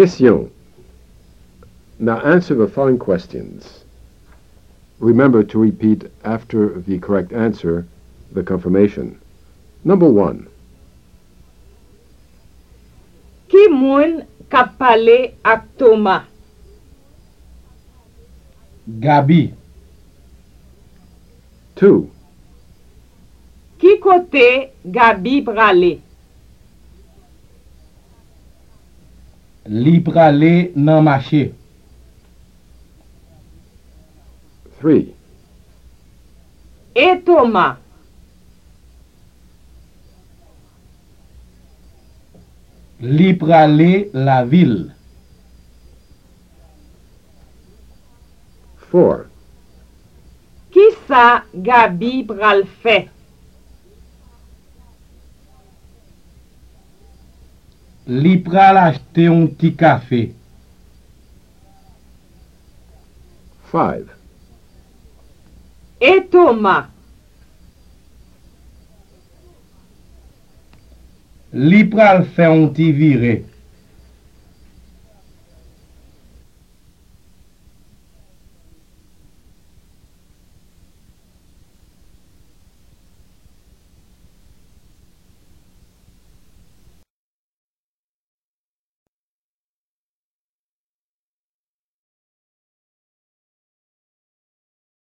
Question. Now answer the following questions. Remember to repeat after the correct answer the confirmation. Number one. Ki moun kap pale ak Toma? Gabi, Two. Ki kote Gabi prale? li prale nan mache. 3. E Toma? Li prale la vil. 4. Ki sa Gabi pral fe? Li prale achete un ti kafe. Five. E Toma? Li prale fe un ti vire.